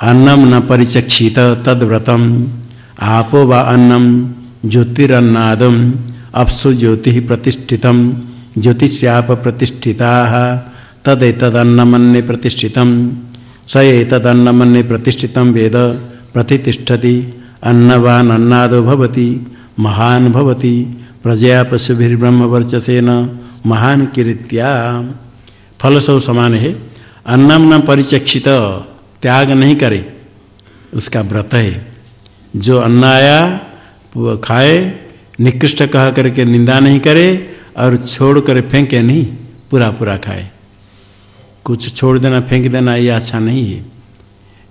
अन्नम न परिचक्षित तद व्रतम आपो व अन्नम ज्योतिरन्नादम। अपसु ज्योति प्रतिष्ठित ज्योतिष्याप प्रतिष्ठिता तदेतदन्नमन्ये प्रतिष्ठित स एतदन्नमन्ये प्रतिष्ठित वेद प्रतिष्ठति। अन्नवान अन्नादो भवति, महान भवति। प्रजया पशुभिर्ब्रह्मवर्चसेन महान कीर्त्या। फल सब समान है अन्नम न परिचक्षित। त्याग नहीं करे उसका व्रत है। जो अन्न आया वो खाए निकृष्ट कह करके निंदा नहीं करे और छोड़ कर फेंके नहीं पूरा पूरा खाए। कुछ छोड़ देना फेंक देना ये अच्छा नहीं है।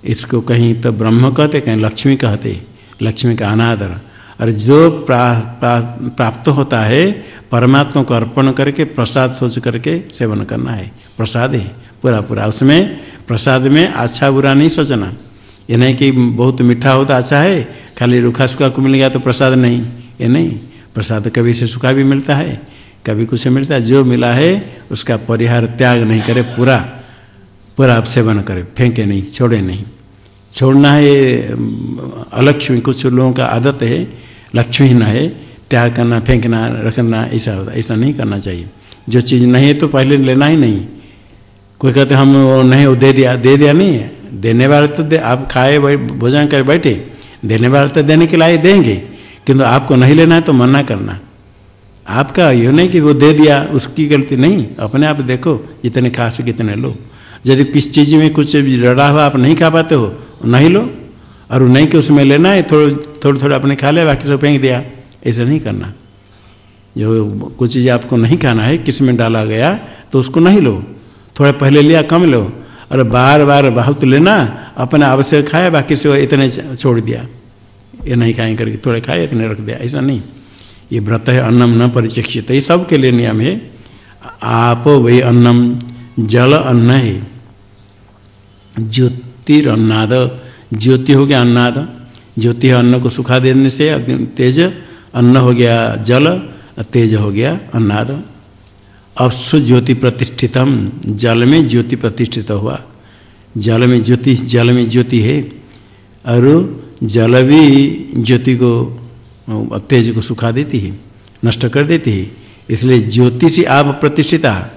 इसको कहीं तो ब्रह्म कहते कहीं लक्ष्मी कहते लक्ष्मी का अनादर। और जो प्रा, प्रा, प्राप्त होता है परमात्मा को अर्पण करके प्रसाद सोच करके सेवन करना है। प्रसाद है पूरा पूरा। उसमें प्रसाद में अच्छा बुरा नहीं सोचना। ये नहीं कि बहुत मीठा हो तो अच्छा है, खाली रूखा सूखा को मिल गया तो प्रसाद नहीं। ये नहीं, प्रसाद कभी से सूखा भी मिलता है, कभी कुछ मिलता है, जो मिला है उसका परिहार त्याग नहीं करे, पूरा पूरा आप सेवन करे, फेंके नहीं, छोड़े नहीं। छोड़ना है, अलक्ष्मी, कुछ लोगों का आदत है लक्ष्मी न है, त्याग करना, फेंकना, रखना, ऐसा होता ऐसा नहीं करना चाहिए। जो चीज़ नहीं है तो पहले लेना ही नहीं। कोई कहते हम वो नहीं, वो दे दिया दे दिया नहीं है। देने वाले तो दे, आप खाए भोजन कर बैठे। देने वाले तो देने के लिए देंगे, किंतु आपको नहीं लेना है तो मना करना। आपका ये नहीं कि वो दे दिया, उसकी गलती नहीं। अपने आप देखो जितने खा सके कितने लो यदि किस चीज़ में कुछ रड़ा हुआ आप नहीं खा पाते हो, नहीं लो। और नहीं कि उसमें लेना है, थोड़ा थोड़ा थोड़ा अपने खा लिया बाकी सब फेंक दिया। ऐसा नहीं करना। जो कुछ चीज़ आपको नहीं खाना है, किसमें डाला गया तो उसको नहीं लो। थोड़ा पहले लिया कम लो। और बार बार बहुत लेना, अपने आवश्यक खाया, बाकी से इतने छोड़ दिया। ये नहीं खाए करके थोड़े खाए इतने रख दिया। ऐसा नहीं। ये व्रत है, अन्नम न परिचक्षित। ये सब के लिए नियम है। आप वही अन्नम, जल अन्न है। ज्योतिर अन्नाद। ज्योति हो गया अन्नाद। ज्योति अन्न को सुखा देने से तेज। अन्न हो गया जल, तेज हो गया अन्नाद। अपसु ज्योति प्रतिष्ठितम, जल में ज्योति प्रतिष्ठित हुआ। जल में ज्योति, जल में ज्योति है। और जल भी ज्योति को तेज को सुखा देती है, नष्ट कर देती है। इसलिए ज्योति से आप प्रतिष्ठिता।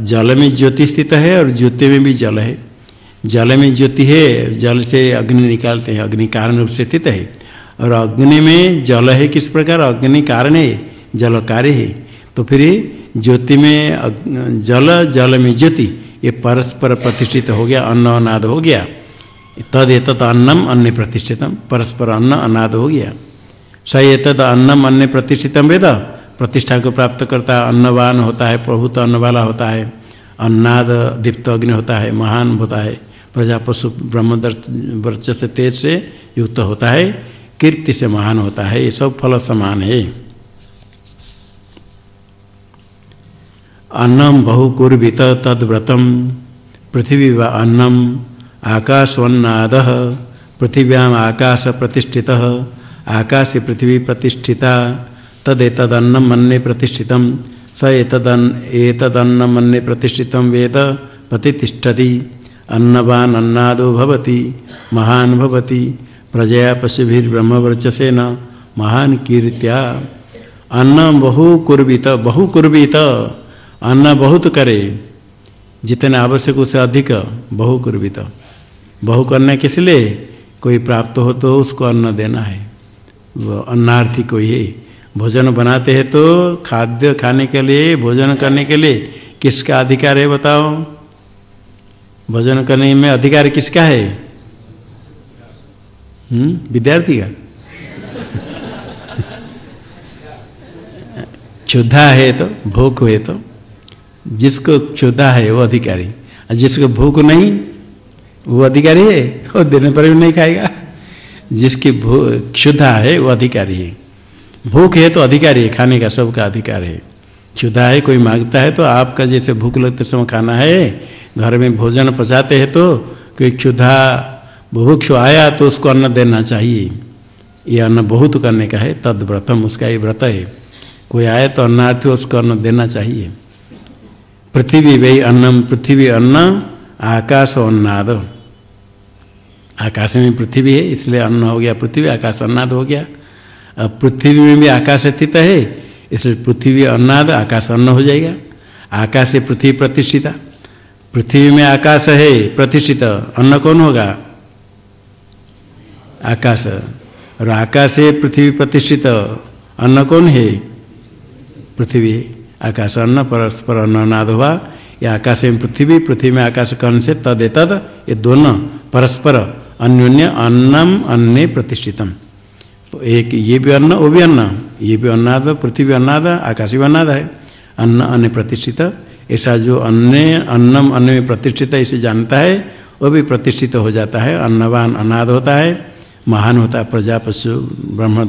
जल में ज्योति स्थित है और ज्योति में भी जल है। जल में ज्योति है, जल से अग्नि निकालते हैं, अग्नि कारण रूप से स्थित है। और अग्नि में जल है किस प्रकार? अग्नि कारण है, जल कार्य है। तो फिर ज्योति में, जल जल में ज्योति, ये परस्पर प्रतिष्ठित हो गया, अन्न अनाद हो गया। तद एतद अन्नम, अन्य प्रतिष्ठितम, परस्पर अन्न अनाद हो गया। स एतद अन्नम, अन्य प्रतिष्ठितम वेद, प्रतिष्ठा को प्राप्त करता है, अन्नवान होता है, प्रभुत अन्न वाला होता है, अन्नाद दीप्त अग्नि होता है, महान होता है प्रजा पशु ब्रह्म वर्च से तेज से युक्त होता है, कीर्ति से महान होता है, ये सब फल समान है। अन्नम बहुकुर्वित तद्व्रतम पृथ्वी व अन्नम आकाशवन्नाद पृथिव्याम आकाश प्रतिष्ठित आकाश पृथ्वी प्रतिष्ठिता तदेतदन्नम मन्ये प्रतिष्ठित, स एतदन, एतदन्न मन्ये प्रतिष्ठित वेद प्रतिष्ठति अन्नवान अन्नादो भवति, महान भवति, प्रजया पशुभिर्ब्रह्मवर्चसेन महान कीर्त्या। अन्न बहु कुर्वित बहु कुर्वित अन्न बहुत करे, जितने आवश्यक उसे अधिक बहु कुर्वित बहु करने किस लिए कोई प्राप्त हो तो उसको अन्न देना है। वो अन्नार्थी कोई है भोजन बनाते हैं तो खाद्य खाने के लिए, भोजन करने के लिए किसका अधिकार है बताओ? भोजन करने में अधिकार किसका है? हम्म विद्यार्थी का? क्षुद्धा है तो भूख हुए तो जिसको क्षुधा है, वो अधिकारी। जिसको भूख नहीं, वो अधिकारी है, वो देने पर भी नहीं खाएगा। जिसकी भू, क्षुधा है, वो अधिकारी है। भूख है तो अधिकारी है, खाने का सबका अधिकार है। क्षुधा है, कोई माँगता है तो आपका जैसे भूख लगते समय खाना है, घर में भोजन पचाते हैं तो कोई क्षुधा बुभुक्ष आया तो उसको अन्न देना चाहिए। ये अन्न बहुत करने का है तद व्रतम उसका ये व्रत है। कोई आए तो अन्नार्थी उसको अन्न देना चाहिए। पृथ्वी वही अन्नम, पृथ्वी अन्न, आकाश अन्नाद। आकाश में पृथ्वी है, इसलिए अन्न हो गया पृथ्वी, आकाश अन्नाद हो गया। अब पृथ्वी में भी आकाश स्थित है, इसलिए पृथ्वी अन्नाद, आकाश अन्न हो जाएगा। आकाश से पृथ्वी प्रतिष्ठिता। पृथ्वी में आकाश है, प्रतिष्ठित। अन्न कौन होगा? आकाश। और आकाश से पृथ्वी प्रतिष्ठित। अन्न कौन है? पृथ्वी आकाश अन्न परस्पर अन्ननाद हुआ या आकाश में पृथ्वी पृथ्वी में आकाश कर्ण से तद तद, ये दोनों, परस्पर, अन्योन्य, अन्नम, अन्य प्रतिष्ठितम। एक ये भी अन्न, वो भी अन्न। ये भी अन्नाद, पृथ्वी अन्नाद, आकाश भी अन्नाद है। अन्न, अन्य प्रतिष्ठित। ऐसा जो अन्य, अन्नम अन्न प्रतिष्ठित इसे जानता है, वो भी प्रतिष्ठित हो जाता है। अन्नवान अनाद होता है। महान होता है प्रजा पशु ब्रह्म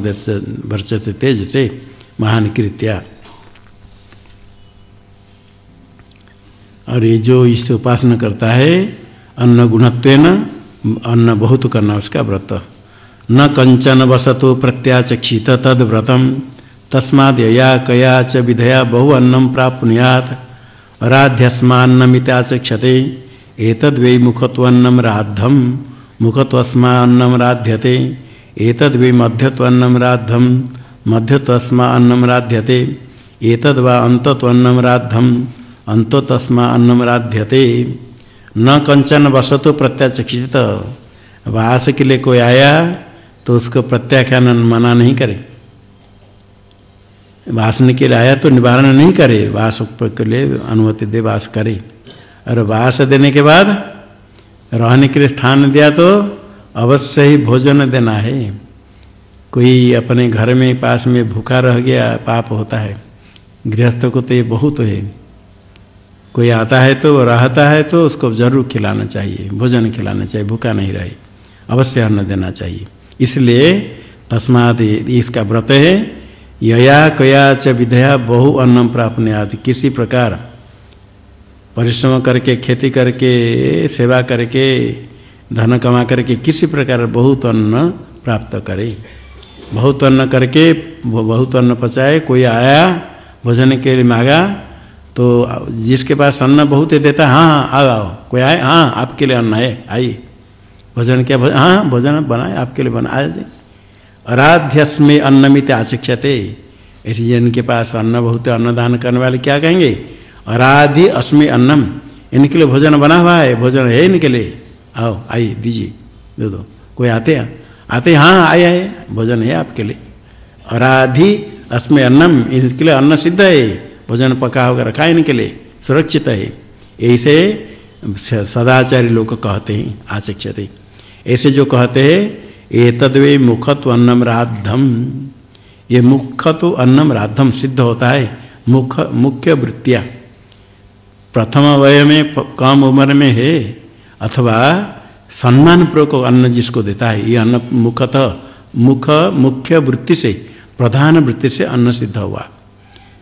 वर्च से तेज से महान कृत्या। और ये जो इस उपासना करता है, अन्न गुणत्व अन्न बहुत करना उसका व्रत। न कंचन वसतो प्रत्याचक्षित तद व्रतम। तस्माद यया कया च विधया बहु अन्नम प्राप्नुयात। राध्यस्मान्नमिताचक्षते एतद वे मुखत्वन्नम राद्धम। मुखत्वस्मान्नम राध्यते। एतद वे मध्यत्वन्नम राद्धम। मध्यत्वस्मान्नम राध्यते। एतद वा अंतत्वन्नम राद्धम। अंतोतस्मान्नम राध्यते न कंचन वसतो प्रत्याचक्षित। वास के लिए कोई आया तो उसको प्रत्याख्यान मना नहीं करे। वासन के लिए आया तो निवारण नहीं करे। वास के लिए अनुमति दे वास करे। और वास देने के बाद रहने के लिए स्थान दिया तो अवश्य ही भोजन देना है। कोई अपने घर में, पास में भूखा रह गया, पाप होता है। गृहस्थ को तो ये बहुत है। कोई आता है तो रहता है तो उसको ज़रूर खिलाना चाहिए, भोजन खिलाना चाहिए, भूखा नहीं रहे, अवश्य अन्न देना चाहिए। इसलिए तस्मात इसका व्रत है, यया कया च विधया बहु अन्नम प्राप्त आदि किसी प्रकार परिश्रम करके, खेती करके, सेवा करके, धन कमा करके किसी प्रकार बहुत अन्न प्राप्त करे। बहुत अन्न करके बहुत अन्न पचाए, कोई आया, भोजन के लिए मांगा तो जिसके पास अन्न बहुत देता हाँ हाँ आओ आओ कोई आए हाँ आपके लिए अन्न है, आइए। भोजन क्या भोजन? हाँ भोजन बनाए, आपके लिए बना आ जाए अराध्यस्मे अन्नमित आशिक्षते। ऐसे जिनके पास अन्न बहुत अन्नदान करने वाले क्या कहेंगे? अराधि अस्मि अन्नम। इनके लिए भोजन बना हुआ है, भोजन है इनके लिए। आओ, आइए, दीजिए, दे, दो। कोई आते हैं? आते हाँ आए आए, भोजन है आपके लिए। अराधि अस्मि अन्नम, इनके लिए अन्न सिद्ध है। भोजन पका होकर रखा है इनके लिए सुरक्षित है। ऐसे सदाचारी लोग कहते हैं, आचक्षते। ऐसे जो कहते हैं, एतद्वे मुखत्व अन्नम राधम ये मुख तो अन्नम राधम सिद्ध होता है, मुख, मुख्य वृत्तियाँ। प्रथम वय में, कम उम्र में है, अथवा सम्मान पूर्वक अन्न जिसको देता है, ये अन्न मुखतः, मुख, मुख्य वृत्ति से, प्रधान वृत्ति से अन्न सिद्ध हुआ।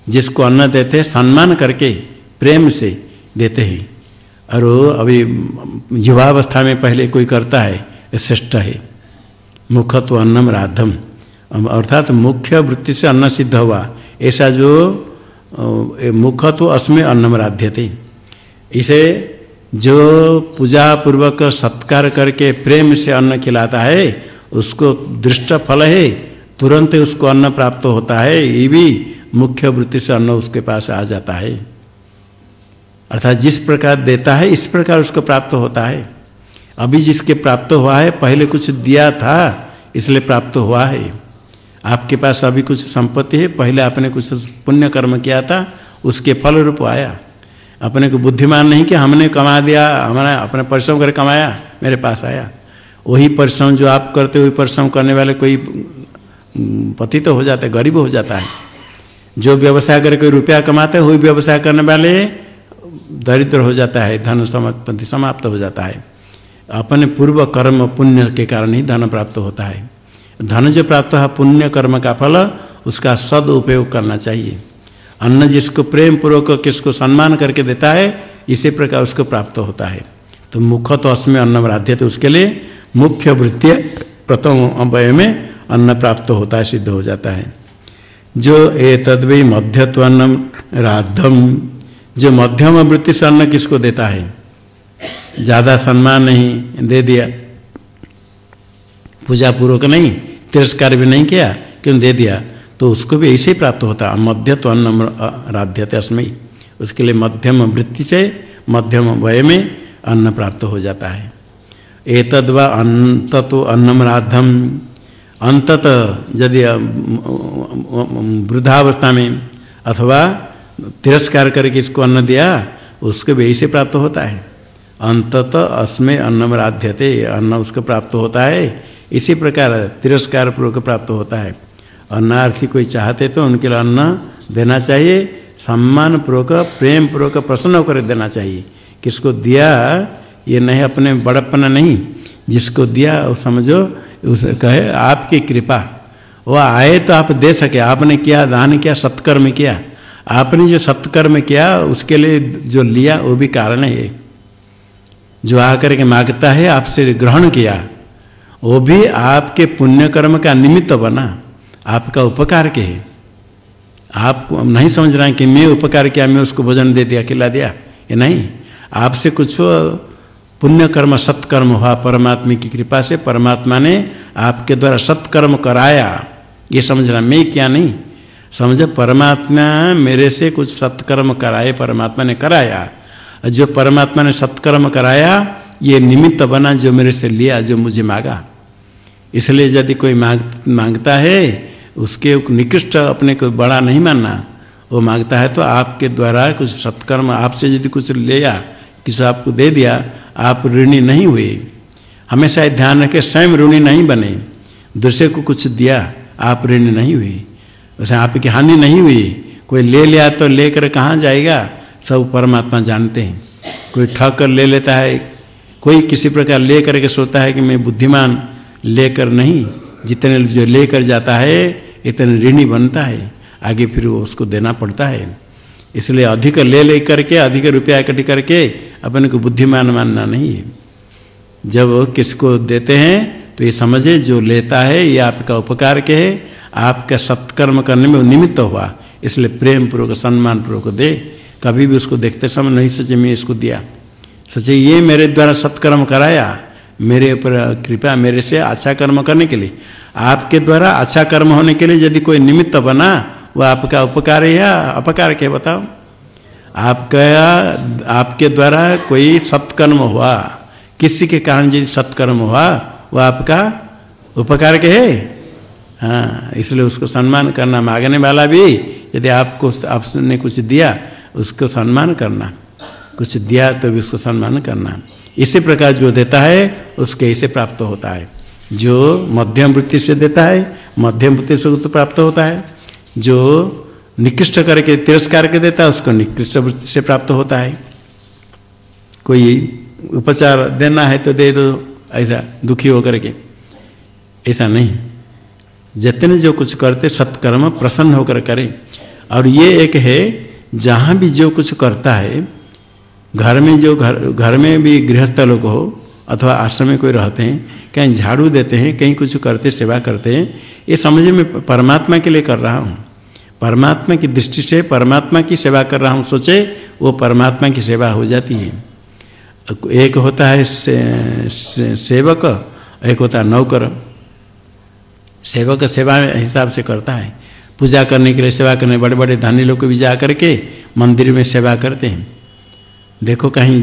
जिसको अन्न देते हैं, सम्मान करके प्रेम से देते हैं। और अभी युवावस्था में पहले कोई करता है, श्रेष्ठ है। मुखत्व अन्नम राधम। अर्थात मुख्य वृत्ति से अन्न सिद्ध हुआ। ऐसा जो मुखत्व अस्में अन्नम राध्य थे इसे जो पूजा पूर्वक सत्कार करके प्रेम से अन्न खिलाता है, उसको दृष्ट फल है, तुरंत उसको अन्न प्राप्त होता है। ये भी मुख्य वृत्ति से अन्न उसके पास आ जाता है। अर्थात जिस प्रकार देता है, इस प्रकार उसको प्राप्त होता है। अभी जिसके प्राप्त हुआ है, पहले कुछ दिया था, इसलिए प्राप्त हुआ है। आपके पास अभी कुछ संपत्ति है, पहले आपने कुछ पुण्य कर्म किया था, उसके फल रूप आया। अपने को बुद्धिमान नहीं कि हमने कमा दिया, हमारा अपने परिश्रम कर कमाया, मेरे पास आया। वही परिश्रम जो आप करते वही परिश्रम करने वाले कोई पति तो हो जाता है, गरीब हो जाता है। जो व्यवसाय करके रुपया कमाते वही व्यवसाय करने वाले दरिद्र हो जाता है, धन संपत्ति समाप्त हो जाता है। अपने पूर्व कर्म पुण्य के कारण ही धन प्राप्त होता है। धन जो प्राप्त है, पुण्य कर्म का फल उसका सद उपयोग करना चाहिए। अन्न जिसको प्रेम पूर्वक किसको सम्मान करके देता है, इसी प्रकार उसको प्राप्त होता है। तो मुख तो अस्में अन्न राध्य तो उसके लिए मुख्य वृत्ति प्रथम अवय में अन्न प्राप्त होता है, सिद्ध हो जाता है। जो ए तद्वि मध्यत्व राधम जो मध्यम वृत्ति से अन्न किसको देता है? ज़्यादा सम्मान नहीं, दे दिया। पूजा पूर्वक नहीं, तिरस्कार भी नहीं किया, क्यों दे दिया? तो उसको भी ऐसे ही प्राप्त होता मध्य तो अन्न राध्यते अस्मयी उसके लिए मध्यम वृत्ति से, मध्यम वय में अन्न प्राप्त हो जाता है। एतद व अंत तो अन्नम राधम अंतत यदि वृद्धावस्था में अथवा तिरस्कार करके इसको अन्न दिया, उसके भी ऐसे प्राप्त होता है। अंतत अस्मे अन्नम राध्यते अन्न उसको प्राप्त होता है। इसी प्रकार तिरस्कार पूर्वक प्राप्त होता है। अन्नार्थी कोई चाहते तो उनके लिए अन्न देना चाहिए। सम्मान पूर्वक, प्रेम पूर्वक प्रसन्न होकर देना चाहिए। किसको दिया, ये नहीं, अपने बड़पना नहीं। जिसको दिया समझो उस कहे, आपकी कृपा। वो आए तो आप दे सके। आपने किया, दान किया, सत्कर्म किया। आपने जो सत्कर्म किया, उसके लिए जो लिया, वो भी कारण है जो आकर के माँगता है, आपसे ग्रहण किया, वो भी आपके पुण्य कर्म का निमित्त बना। आपका उपकार के है। आपको नहीं समझ रहे हैं कि मैं उपकार किया, मैं उसको भोजन दे दिया, खिला दिया। ये नहीं। आपसे कुछ पुण्य कर्म सत्कर्म हुआ परमात्मा की कृपा से, परमात्मा ने आपके द्वारा सत्कर्म कराया। ये समझना मैं क्या नहीं? समझ, परमात्मा मेरे से कुछ सत्कर्म कराए, परमात्मा ने कराया। जो परमात्मा ने सत्कर्म कराया, ये निमित्त बना जो मेरे से लिया, जो मुझे मांगा। इसलिए यदि कोई मांग, माँगता है, उसके निकृष्ट अपने को बड़ा नहीं मानना। वो माँगता है तो आपके द्वारा कुछ सत्कर्म आपसे यदि कुछ लिया किसी आपको दे दिया आप ऋणी नहीं हुए। हमेशा ध्यान रखें, स्वयं ऋणी नहीं बने। दूसरे को कुछ दिया, आप ऋणी नहीं हुए। उसे आपकी हानि नहीं हुई। कोई ले लिया तो लेकर कहाँ जाएगा? सब परमात्मा जानते हैं। कोई ठग कर ले लेता है। कोई किसी प्रकार ले करके सोता है कि मैं बुद्धिमान लेकर नहीं। जितने जो लेकर जाता है, इतने ऋणी बनता है। आगे फिर वो उसको देना पड़ता है। इसलिए अधिक ले ले करके अधिक रुपया इकट्ठी करके अपने को बुद्धिमान मानना नहीं है। जब किसको देते हैं तो ये समझे, जो लेता है, ये आपका उपकार के है, आपका सत्कर्म करने में निमित्त हुआ। इसलिए प्रेम पूर्वक सम्मान पूर्वक दे। कभी भी उसको देखते समय नहीं सोचे मैं इसको दिया। सोचे ये मेरे द्वारा सत्कर्म कराया, मेरे ऊपर कृपा, मेरे से अच्छा कर्म करने के लिए। आपके द्वारा अच्छा कर्म होने के लिए यदि कोई निमित्त बना वह आपका उपकार या अपकार के बताओ। आपका, आपके द्वारा कोई सत्कर्म हुआ, किसी के कारण यदि सत्कर्म हुआ, वो आपका उपकार के है? हाँ इसलिए उसको सम्मान करना, मांगने वाला भी यदि आपको, आपने कुछ दिया, उसको सम्मान करना। कुछ दिया तो भी उसको सम्मान करना। इसी प्रकार जो देता है, उसके ऐसे प्राप्त होता है। जो मध्यम वृत्ति से देता है, मध्यम वृत्ति से प्राप्त होता है। जो निकृष्ट करके, तिरस्कार के देता है, उसको निकृष्ट वृत्ति से प्राप्त होता है। कोई उपचार देना है तो दे दो, ऐसा दुखी होकर के। ऐसा नहीं। जितने जो कुछ करते, सत्कर्म प्रसन्न होकर करें। और ये एक है, जहाँ भी जो कुछ करता है, घर में जो घर घर में भी गृहस्थ लोग हो, अथवा आश्रम में कोई रहते हैं, कहीं झाड़ू देते हैं, कहीं कुछ करते, सेवा करते हैं, ये समझे मैं परमात्मा के लिए कर रहा हूँ। परमात्मा की दृष्टि से परमात्मा की सेवा कर रहा हूँ सोचे वो परमात्मा की सेवा हो जाती है। एक होता है से, से, सेवक एक होता है नौकर। सेवक सेवा हिसाब से करता है। पूजा करने के लिए सेवा करने बड़े बड़े धनी लोग भी जा करके मंदिर में सेवा करते हैं। देखो कहीं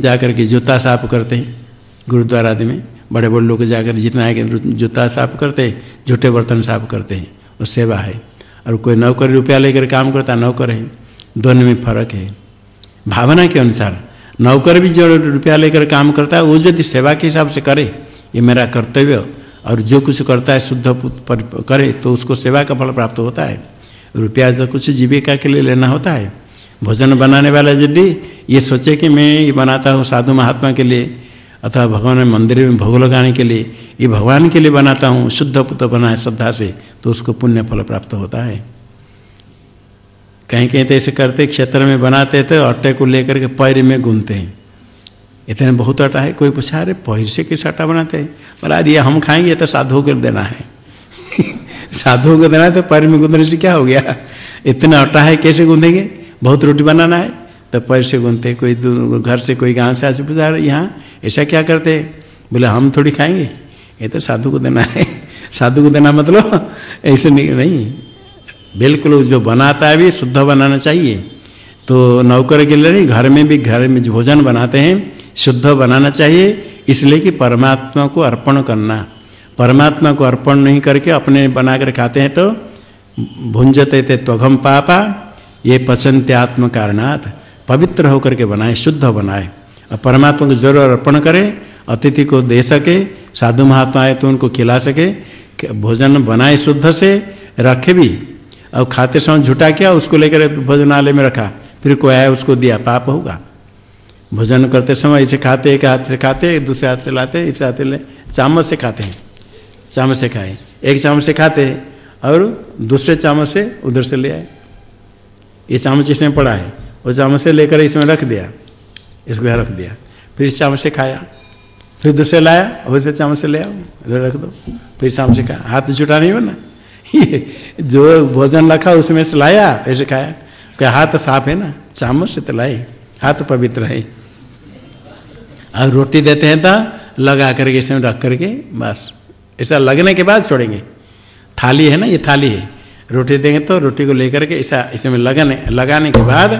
जा कर के जूता साफ़ करते हैं गुरुद्वारा आदि में। बड़े बड़े लोग जाकर जितना है कि जूता साफ़ करते हैं झूठे बर्तन साफ़ करते हैं वो सेवा है। और कोई नौकर रुपया लेकर काम करता, नौकर है। दोनों में फ़र्क है। भावना के अनुसार, नौकर भी जो रुपया लेकर काम करता है, वो यदि सेवा के हिसाब से करे, ये मेरा कर्तव्य, और जो कुछ करता है, शुद्ध करे तो उसको सेवा का फल प्राप्त होता है। रुपया तो कुछ जीविका के लिए लेना होता है। भोजन बनाने वाला यदि ये सोचे कि मैं ये बनाता हूँ साधु महात्मा के लिए, अथवा भगवान मंदिर में भोग लगाने के लिए ये भगवान के लिए बनाता हूँ, शुद्ध पुत्र बनाए श्रद्धा से तो उसको पुण्य फल प्राप्त होता है। कहीं कहीं तो ऐसे करते, क्षेत्र में बनाते थे अट्टे को लेकर के पैर में गूंदते हैं। इतने बहुत आटा है, कोई पूछा, अरे, पैर से किस आटा बनाते हैं? बोला, अरे हम खाएँगे तो साधु को देना है। साधु को देना है तो पैर में गूंदने से क्या हो गया? इतना आटा है, कैसे गूंदेंगे बहुत रोटी बनाना है तो पैर से गूंदते कोई घर से कोई गाँव से आज पूछा यहाँ ऐसा क्या करते बोले, हम थोड़ी खाएँगे? ये तो साधु को देना है। साधु को देना मतलब ऐसे नहीं नहीं। बिल्कुल जो बनाता है भी, शुद्ध बनाना चाहिए। तो नौकर के लिए नहीं, घर में भी, घर में भोजन बनाते हैं, शुद्ध बनाना चाहिए। इसलिए कि परमात्मा को अर्पण करना। परमात्मा को अर्पण नहीं करके अपने बना कर खाते हैं तो भुंजते थे त्वघम पापा, ये पचंते आत्म कारणात पवित्र होकर के बनाए, शुद्ध बनाए। और परमात्मा को ज़रूर अर्पण करें, अतिथि को दे सके साधु महात्मा आए तो उनको खिला सके भोजन बनाए शुद्ध से, रखे भी। और खाते समय झूठा किया, उसको लेकर भोजनालय में रखा, फिर कोई आया, उसको दिया, पाप होगा। भोजन करते समय इसे खाते, एक हाथ से खाते, दूसरे हाथ से लाते, इस हाथ ले, चामच से खाते हैं। चामच से खाए, एक चामच से खाते और दूसरे चामच से उधर से ले आए। ये चामच इसमें पड़ा है, वो चामच से लेकर इसमें रख दिया, इसको रख दिया, फिर इस चामच से खाया। फिर दूसरे लाया उसे चामच से ले आओ, इधर रख दो। फिर शाम से कहा हाथ जुटा नहीं बना जो भोजन रखा उसमें से लाया, ऐसे खाया। क्या हाथ साफ़ है ना? चामच से तो लाए हाथ पवित्र है। और रोटी देते हैं तो लगा करके इसमें रख करके, बस। ऐसा लगने के बाद छोड़ेंगे। थाली है ना, ये थाली है। रोटी देंगे तो रोटी को लेकर के ऐसा इसमें लगाने लगाने के बाद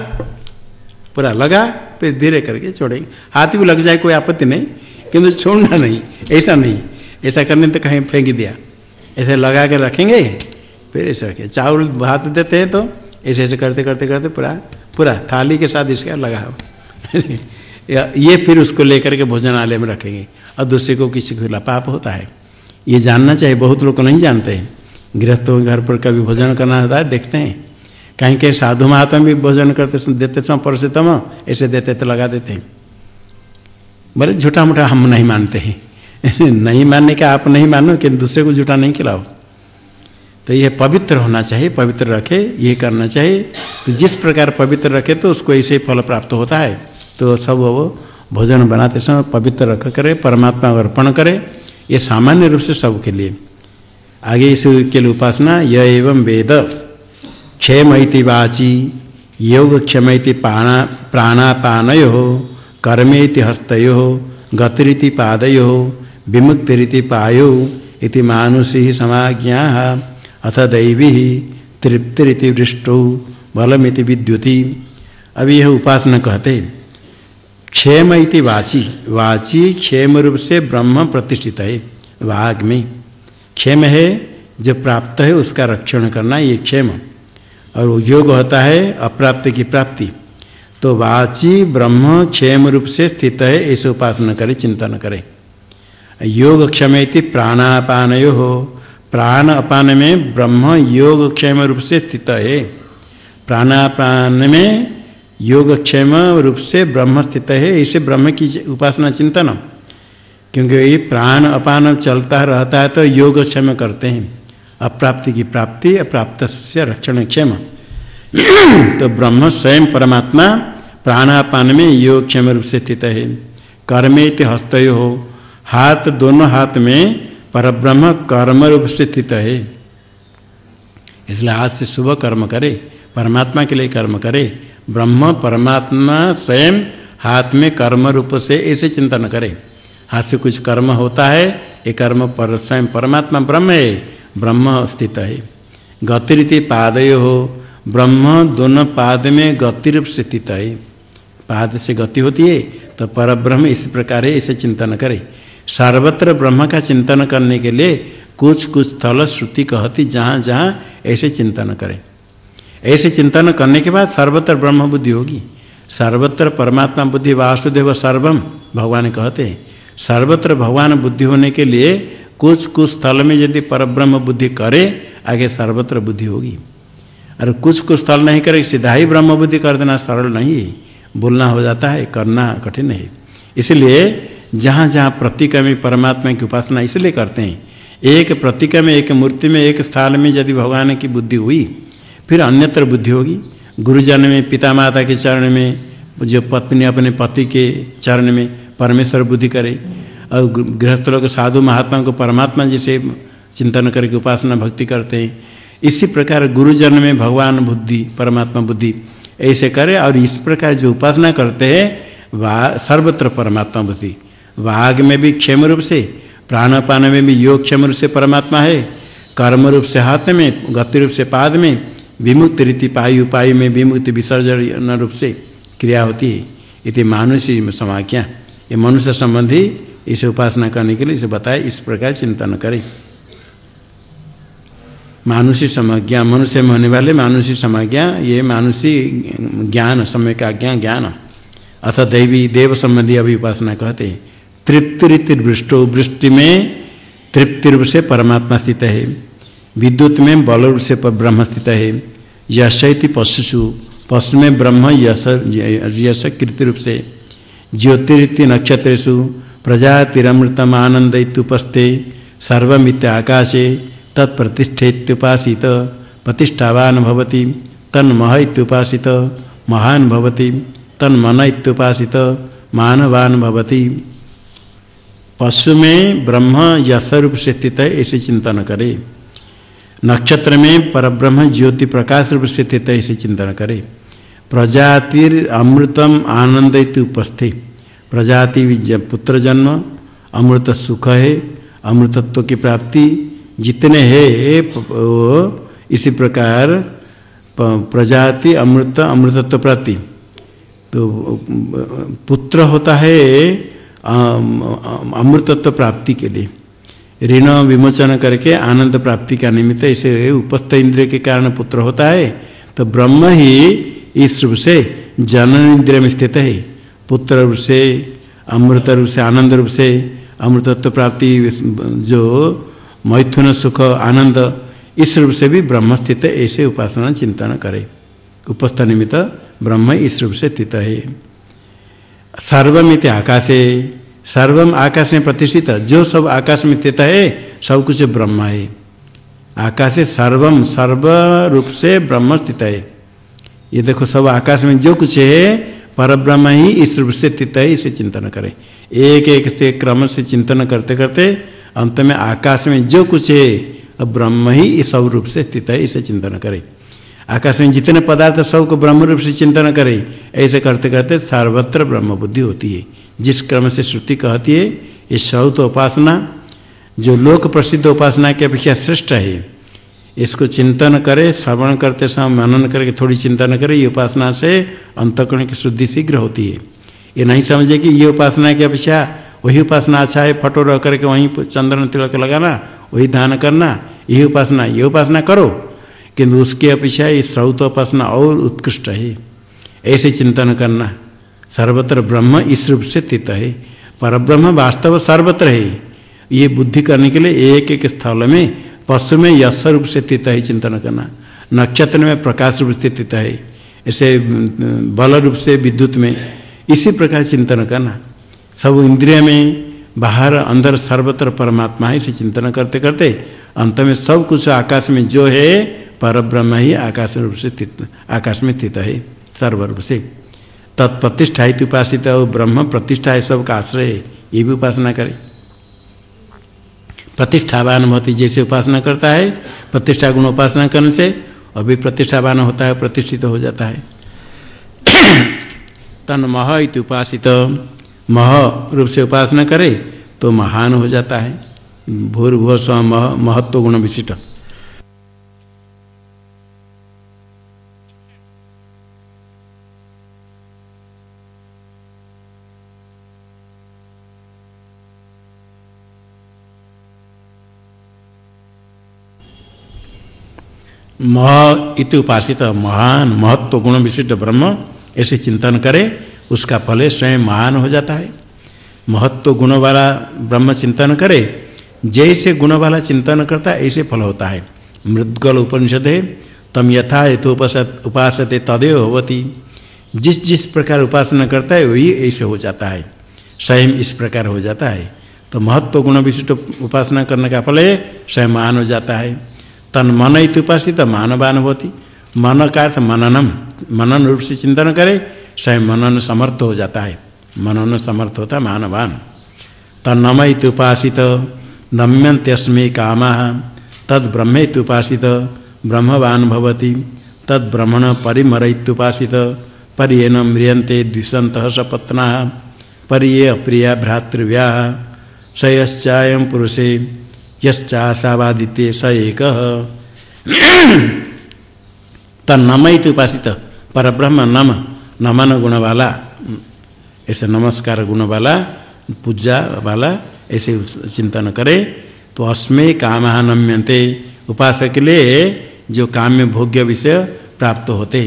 पूरा लगा, फिर धीरे करके छोड़ेंगे। हाथ भी लग जाए, कोई आपत्ति नहीं। किंतु छोड़ना नहीं, ऐसा नहीं। ऐसा करने तो कहीं फेंक दिया। ऐसे लगा के रखेंगे, फिर ऐसे रखें। चावल भात देते हैं तो ऐसे ऐसे करते करते करते पूरा पूरा थाली के साथ इसका लगा ये फिर उसको लेकर के भोजनालय में रखेंगे। और दूसरे को किसी को पाप होता है। ये जानना चाहिए, बहुत लोग नहीं जानते हैं। गृहस्थों के घर पर कभी भोजन करना होता है, देखते हैं। कहीं कहीं साधु महात्मा भी भोजन करते देते समय परसतम ऐसे देते तो लगा देते हैं। बोले, झूठा मूठा हम नहीं मानते हैं। नहीं मानने का आप नहीं मानो कि दूसरे को झूठा नहीं खिलाओ। तो यह पवित्र होना चाहिए, पवित्र रखे ये करना चाहिए। तो जिस प्रकार पवित्र रखे तो उसको ऐसे ही फल प्राप्त होता है। तो सब वो भोजन बनाते समय पवित्र रख करे, परमात्मा को अर्पण करे, ये सामान्य रूप से सबके लिए। आगे इसके लिए उपासना, य एवं वेद। क्षेम वाची योग क्षम प्राणा प्राणापानयो। कर्मेति हस्तयो गतिरिति पादयो विमुक्तिरिति पायो इति मानुषी समाज्ञा, अथ दैवी तृप्तिरिति वृष्टौ बलमिति विद्युति। अभी यह उपासना कहते, क्षेम इति वाची वाची क्षेम रूप से ब्रह्म प्रतिष्ठित है, वाग में। क्षेम है, जो प्राप्त है उसका रक्षण करना, ये क्षेम। और योग होता है, अप्राप्त की प्राप्ति। तो वाची ब्रह्म क्षेम रूप से स्थित है, ऐसे उपासना करे, चिंतन करे। योग क्षम प्राणापान हो प्राण अपान में ब्रह्म योग क्षेम रूप से स्थित है। प्राणापान में योग क्षेम रूप से ब्रह्म स्थित है इसे ब्रह्म की उपासना चिंतन। क्योंकि ये प्राण अपान चलता रहता है तो योग क्षम करते हैं। अप्राप्ति की प्राप्ति अप्राप्त से रक्षण क्षेम। तो ब्रह्म स्वयं परमात्मा प्राणापान में योग क्षेम रूप से स्थित है। कर्मे हस्तयो। हो हाथ दोनों हाथ में परब्रह्म कर्म रूप से स्थित है। इसलिए हाथ से शुभ कर्म करे, परमात्मा के लिए कर्म करे, ब्रह्म परमात्मा स्वयं हाथ में कर्म रूप से ऐसे चिंतन करे। हाथ से कुछ कर्म होता है, ये कर्म पर स्वयं परमात्मा ब्रह्म है, ब्रह्म स्थित है। गतिरिति पादय। हो ब्रह्म दोनों पाद में गति रूप से स्थित है। पाद से गति होती है तो पर ब्रह्म इस प्रकार है इसे चिंतन करे। सर्वत्र ब्रह्म का चिंतन करने के लिए कुछ कुछ स्थल श्रुति कहती, जहाँ जहाँ ऐसे चिंतन करें। ऐसे चिंतन करने के बाद सर्वत्र ब्रह्म बुद्धि होगी। सर्वत्र परमात्मा बुद्धि, वासुदेव सर्वम, भगवान कहते हैं। सर्वत्र भगवान बुद्धि होने के लिए कुछ कुछ स्थल में यदि परब्रह्म बुद्धि करे, आगे सर्वत्र बुद्धि होगी। और कुछ कुछ स्थल नहीं करे, सीधा ही ब्रह्म बुद्धि कर देना, सरल नहीं। है बोलना हो जाता है, करना कठिन है इसलिए जहाँ जहाँ प्रतीक में परमात्मा की उपासना इसलिए करते हैं। एक प्रतीक में एक मूर्ति में, एक स्थान में यदि भगवान की बुद्धि हुई, फिर अन्यत्र बुद्धि होगी। गुरुजन में पिता माता के चरण में, जो पत्नी अपने पति के चरण में परमेश्वर बुद्धि करे, और गृहस्थ लोग साधु महात्मा को परमात्मा जैसे चिंतन करके उपासना भक्ति करते हैं इसी प्रकार गुरुजन में भगवान बुद्धि, परमात्मा बुद्धि। ऐसे करे और इस प्रकार जो उपासना करते हैं, वा, सर्वत्र परमात्मा बुद्धि। वाघ में भी क्षेम रूप से, प्राणपान में भी योग क्षेम रूप से परमात्मा है। कर्म रूप से हाथ में, गति रूप से पाद में, विमुक्ति रीति पायु पायु में विमुक्ति विसर्जन रूप से क्रिया होती है। इति मानुषी समाज्ञा ये मनुष्य संबंधी इसे उपासना करने के लिए इसे बताए, इस प्रकार चिंतन करें। मानुषी समज्ञा, मनुष्य में होने वाले मानुषी समज्ञा, ये मानुषी ज्ञान समय का ज्ञान। ज्ञान अथ दैवी, देव संबंधी अभी उपासना कहते हैं। तृप्ति रीति वृष्टि में तृप्ति रूप से परमात्मा स्थित है। विद्युत में बल रूप से ब्रह्म स्थित है। यश पशुषु, पशु में ब्रह्म यश यश कृति रूप से। ज्योतिरिति नक्षत्रेशु प्रजातिरमृतम आनंद इतुपस्ते सर्वमित आकाशे तत्प्रतिष्ठेत्युपासित, प्रतिष्ठावान भवति तन्मह महान भवति तन्मन मानवान भवति। पशु में ब्रह्म यश रूप से स्थित है ऐसे चिंतन करे। नक्षत्र में परब्रह्म ज्योति प्रकाश रूप से स्थित है ऐसे चिंतन करे। प्रजातिर अमृतम आनंद उपस्थित प्रजाति पुत्र जन्म अमृत सुख है अमृतत्व की प्राप्ति जितने हैं इसी प्रकार प्रजाति अमृत, अमृतत्व प्राप्ति तो पुत्र होता है अमृतत्व प्राप्ति के लिए। ऋण विमोचन करके आनंद प्राप्ति का निमित्त इसे उपस्थ इंद्रिय के कारण पुत्र होता है तो ब्रह्म ही इस रूप से जनन इंद्रिय में स्थित है। पुत्र रूप से, अमृत रूप से, आनंद रूप से अमृतत्व प्राप्ति जो मैथुन, सुख, आनंद इस रूप से भी ब्रह्म स्थित ऐसे उपासना चिंतन करे। उपस्थ निमित्त ब्रह्म इस रूप से स्थित है। सर्वमित आकाशे, सर्वम आकाश में प्रतिष्ठित। जो सब आकाश में स्थित है, सब कुछ ब्रह्म है। आकाशे सर्वम, सर्व रूप से ब्रह्म स्थित है। ये देखो, सब आकाश में जो कुछ है पर ब्रह्म ही इस रूप से स्थित है, इसे चिंतन करें। एक एक से क्रम से चिंतन करते करते अंत में आकाश में जो कुछ है, अब ब्रह्म ही इस सब रूप से स्थित है, इसे चिंतन करें। आकाश में जितने पदार्थ सबको ब्रह्म रूप से चिंतन करें। ऐसे करते करते सर्वत्र ब्रह्म बुद्धि होती है। जिस क्रम से श्रुति कहती है, ये सौत उपासना, जो लोक प्रसिद्ध उपासना की अपेक्षा श्रेष्ठ है, इसको चिंतन करे, श्रवण करते समय मनन करके थोड़ी चिंतन करे, ये उपासना से अंतकरण की शुद्धि शीघ्र होती है। ये नहीं समझे कि ये उपासना की अपेक्षा वही उपासना अच्छा है, फटो रह करके वहीं चंद्रन तिलक लगाना, वही दान करना, यही उपासना ये उपासना करो। किंतु उसकी अपेक्षा ये श्रौत उपासना और उत्कृष्ट है। ऐसे चिंतन करना सर्वत्र ब्रह्म इस रूप से स्थित है। पर ब्रह्म वास्तव सर्वत्र है। ये बुद्धि करने के लिए एक एक स्थल में, पशु में यश रूप से स्थित है चिंतन करना। नक्षत्र में प्रकाश रूप से स्थित है। ऐसे बल रूप से विद्युत में, इसी प्रकार चिंतन करना। सब इंद्रिय में बाहर, अंदर सर्वत्र परमात्मा है, इसे चिंतन करते करते अंत में सब कुछ आकाश में जो है पर ब्रह्म ही आकाश रूप से आकाश में स्थित है सर्वरूप से। तत्प्रतिष्ठा ही उपासित, और ब्रह्म प्रतिष्ठा है, सबका आश्रय है, ये भी उपासना करें। प्रतिष्ठावान होती जैसे उपासना करता है, प्रतिष्ठा गुण उपासना करने से अभी प्रतिष्ठावान होता है, प्रतिष्ठित हो जाता है। तन मह इत उपासित। मह रूप से उपासना करे तो महान हो जाता है। भूर्भुव स्व मह, महत्व गुण विशिष्ट। मह इति उपासित, महान महत्व गुण विशिष्ट ब्रह्म, ऐसे चिंतन करे उसका फल स्वयं महान हो जाता है। महत्व गुण वाला ब्रह्म चिंतन करे, जैसे गुण वाला चिंतन करता है ऐसे फल होता है। मृदगल उपनिषद है तम यथा यथोपसत उपासते तदेव होती जिस जिस प्रकार उपासना करता है, वही ऐसे हो जाता है। स्वयं इस प्रकार हो जाता है। तो महत्व गुण विशिष्ट उपासना करने का फल है, स्वयं महान हो जाता है। तन मन इत उपासित मानवान होती मन का अर्थ मननम। मनन रूप से चिंतन करे स्वयं मनन समर्थ हो जाता है। मनन समर्थ होता है, मानवान। तन्नम उपासित नम्यंत्यस्मे काम। तद ब्रह्म उपासित, ब्रह्मवान भवति। तद ब्रह्मण परिमरइत्युपासित परियेन म्रियंते द्विषंत सपत्ना। परिये अप्रिया भ्रातृव्या। स यश्चायम पुरुषे यश्चाशावादित्य स एक। तन्नमित उपासित पर ब्रह्म नम। नमन गुण वाला ऐसे नमस्कार गुण वाला पूजा वाला ऐसे चिंतन करे तो अस्मे काम नम्यंते उपासक के लिए जो काम्य भोग्य विषय प्राप्त होते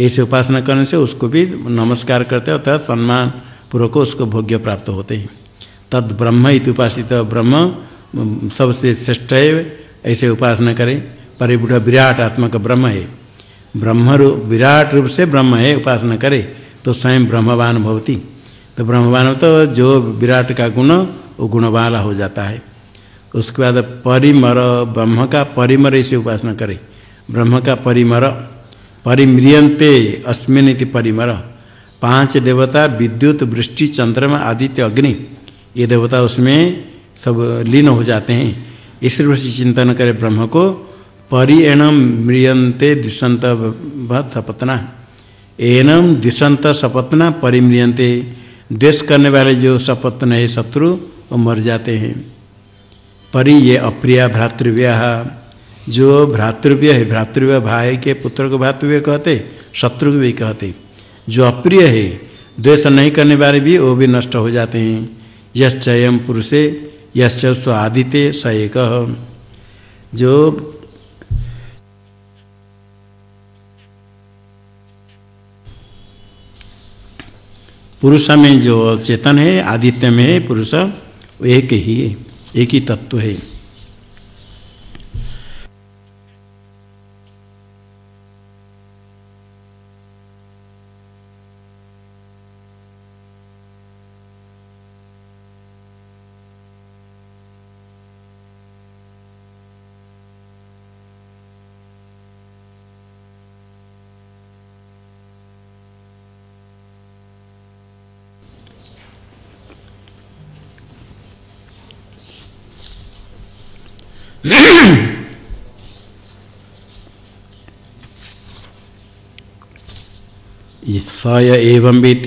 ऐसे उपासना करने से उसको भी नमस्कार करते अर्थात सम्मान पूर्वक उसको भोग्य प्राप्त होते हैं तद ब्रह्म इत उपासित ब्रह्म सबसे श्रेष्ठ है ऐसे उपासना करें परिबुढ़ विराट आत्मा का ब्रह्म है ब्रह्म रूप विराट रूप से ब्रह्म है, उपासना करे तो स्वयं ब्रह्मवान भवती। तो ब्रह्मवान तो जो विराट का गुण, वो गुणवाला हो जाता है। उसके बाद परिमर, ब्रह्म का परिमर ऐसे उपासना करे। ब्रह्म का परिमर परिम्रियंते अस्मिन परिमर। पाँच देवता, विद्युत, वृष्टि, चंद्रमा, आदित्य, अग्नि, ये देवता उसमें सब लीन हो जाते हैं। इस रूप से चिंतन करे ब्रह्म को परिणम म्रियंते दिशंत सपतना। एनम दिशंत सपतना परिम्रियंते देश करने वाले जो सपत्न है, शत्रु, वो मर जाते हैं। परि ये अप्रिय भ्रातृव्य जो भ्रातृव्य है, भ्रातृव्य भाई के पुत्र को भ्रातृव्य कहते, शत्रु को भी कहते। जो अप्रिय है, द्वेष नहीं करने वाले भी, वो भी नष्ट हो जाते हैं। यश्चयम पुरुषे, यश्च स्व आदित्य स एक। जो पुरुष में जो चेतन है, आदित्य में है पुरुष एक ही है, एक ही तत्व है। स्वय एवं विद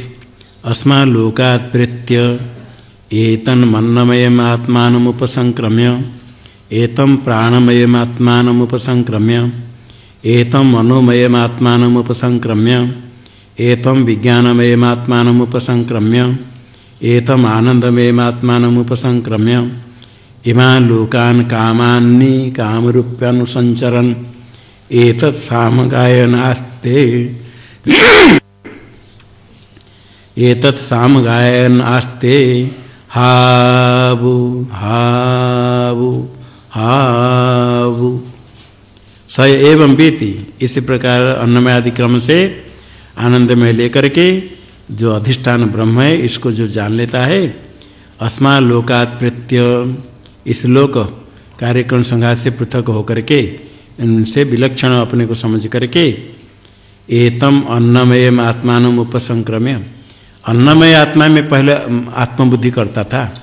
अस्मा लोकात् प्रेत्य एतन्मन्नमयमात्मानमुपसंक्रम्य एतं प्राणमयमात्मानमुपसंक्रम्य एतं मनोमयमात्मानमुपसंक्रम्य एतं विज्ञानमयमात्मानमुपसंक्रम्य एतम् आनन्दमयमात्मानमुपसंक्रम्य इमान् लोकान् कामान्नि कामरूप्यानुसञ्चरन्। एतत् सामगायनास्ते एतत् साम गायन आस्ते। हाबु हाबु हाबु। स एवं बीति। इसी प्रकार अन्नमय आदि क्रम से आनंद में लेकर के जो अधिष्ठान ब्रह्म है, इसको जो जान लेता है अस्मा लोकात प्रत्य इस लोक कार्यक्रम संघात से पृथक होकर के, इनसे विलक्षण अपने को समझ करके एतम अन्नमय आत्मान उपसंक्रम्य अन्नमय आत्मा में पहले आत्मबुद्धि करता था।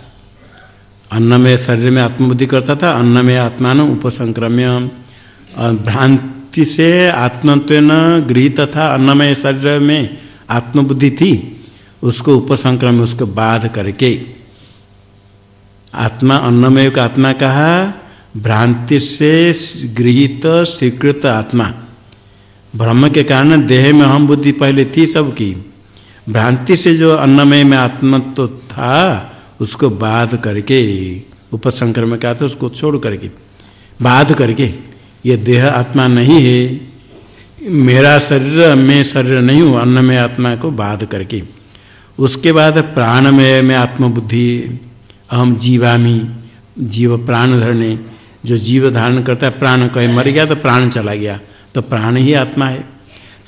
अन्नमय शरीर में आत्मबुद्धि करता था, अन्नमय आत्मान उपसंक्रम्य भ्रांति से आत्मत्व न गृहित था, अन्नमय शरीर में आत्मबुद्धि थी, उसको उपसंक्रम्य, उसको बाध करके। आत्मा, अन्नमय का आत्मा कहा, भ्रांति से गृहित स्वीकृत आत्मा। ब्रह्म के कारण देह में हम बुद्धि पहले थी सबकी। भ्रांति से जो अन्नमय में आत्मत्व तो था, उसको बाध करके उपसंक्रम का था, उसको छोड़ करके, बाध करके, ये देह आत्मा नहीं है, मेरा शरीर, मैं शरीर नहीं हूँ, अन्नमय आत्मा को बाध करके। उसके बाद प्राणमय में आत्मबुद्धि, अहम जीवामी, जीव प्राण धरने, जो जीव धारण करता है, प्राण कहे, मर गया तो प्राण चला गया तो प्राण ही आत्मा है।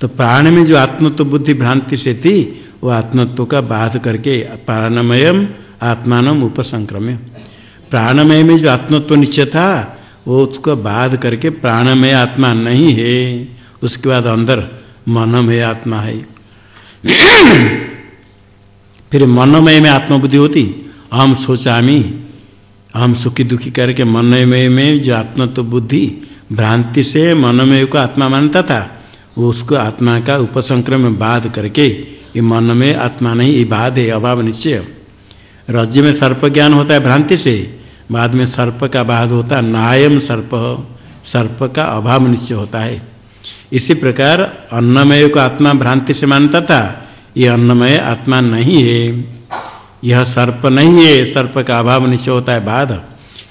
तो प्राण में जो आत्मत्व बुद्धि भ्रांति से थी वो आत्मत्व का बाध करके प्राणमय आत्मान उपसंक्रम्य। प्राणमय में जो आत्मत्व निश्चय था, वो उसको बाध करके प्राणमय आत्मा नहीं है। उसके बाद अंदर मनमय आत्मा है। फिर मनमय में आत्मबुद्धि होती, हम सोचामी, हम सुखी दुखी करके मनमय में जो आत्मत्व बुद्धि, भ्रांति से मनमय को आत्मा मानता था, वो उसको आत्मा का उपसंक्रम बाध करके ये मन में आत्मा नहीं, ये बाध है, अभाव निश्चय। राज्य में सर्प ज्ञान होता है भ्रांति से, बाद में सर्प का बाद होता है, नायम सर्प सर्प का अभाव निश्चय होता है। इसी प्रकार अन्नमय को आत्मा भ्रांति से मानता था, ये अन्नमय आत्मा नहीं है। यह सर्प नहीं है, सर्प का अभाव निश्चय होता है, बाध।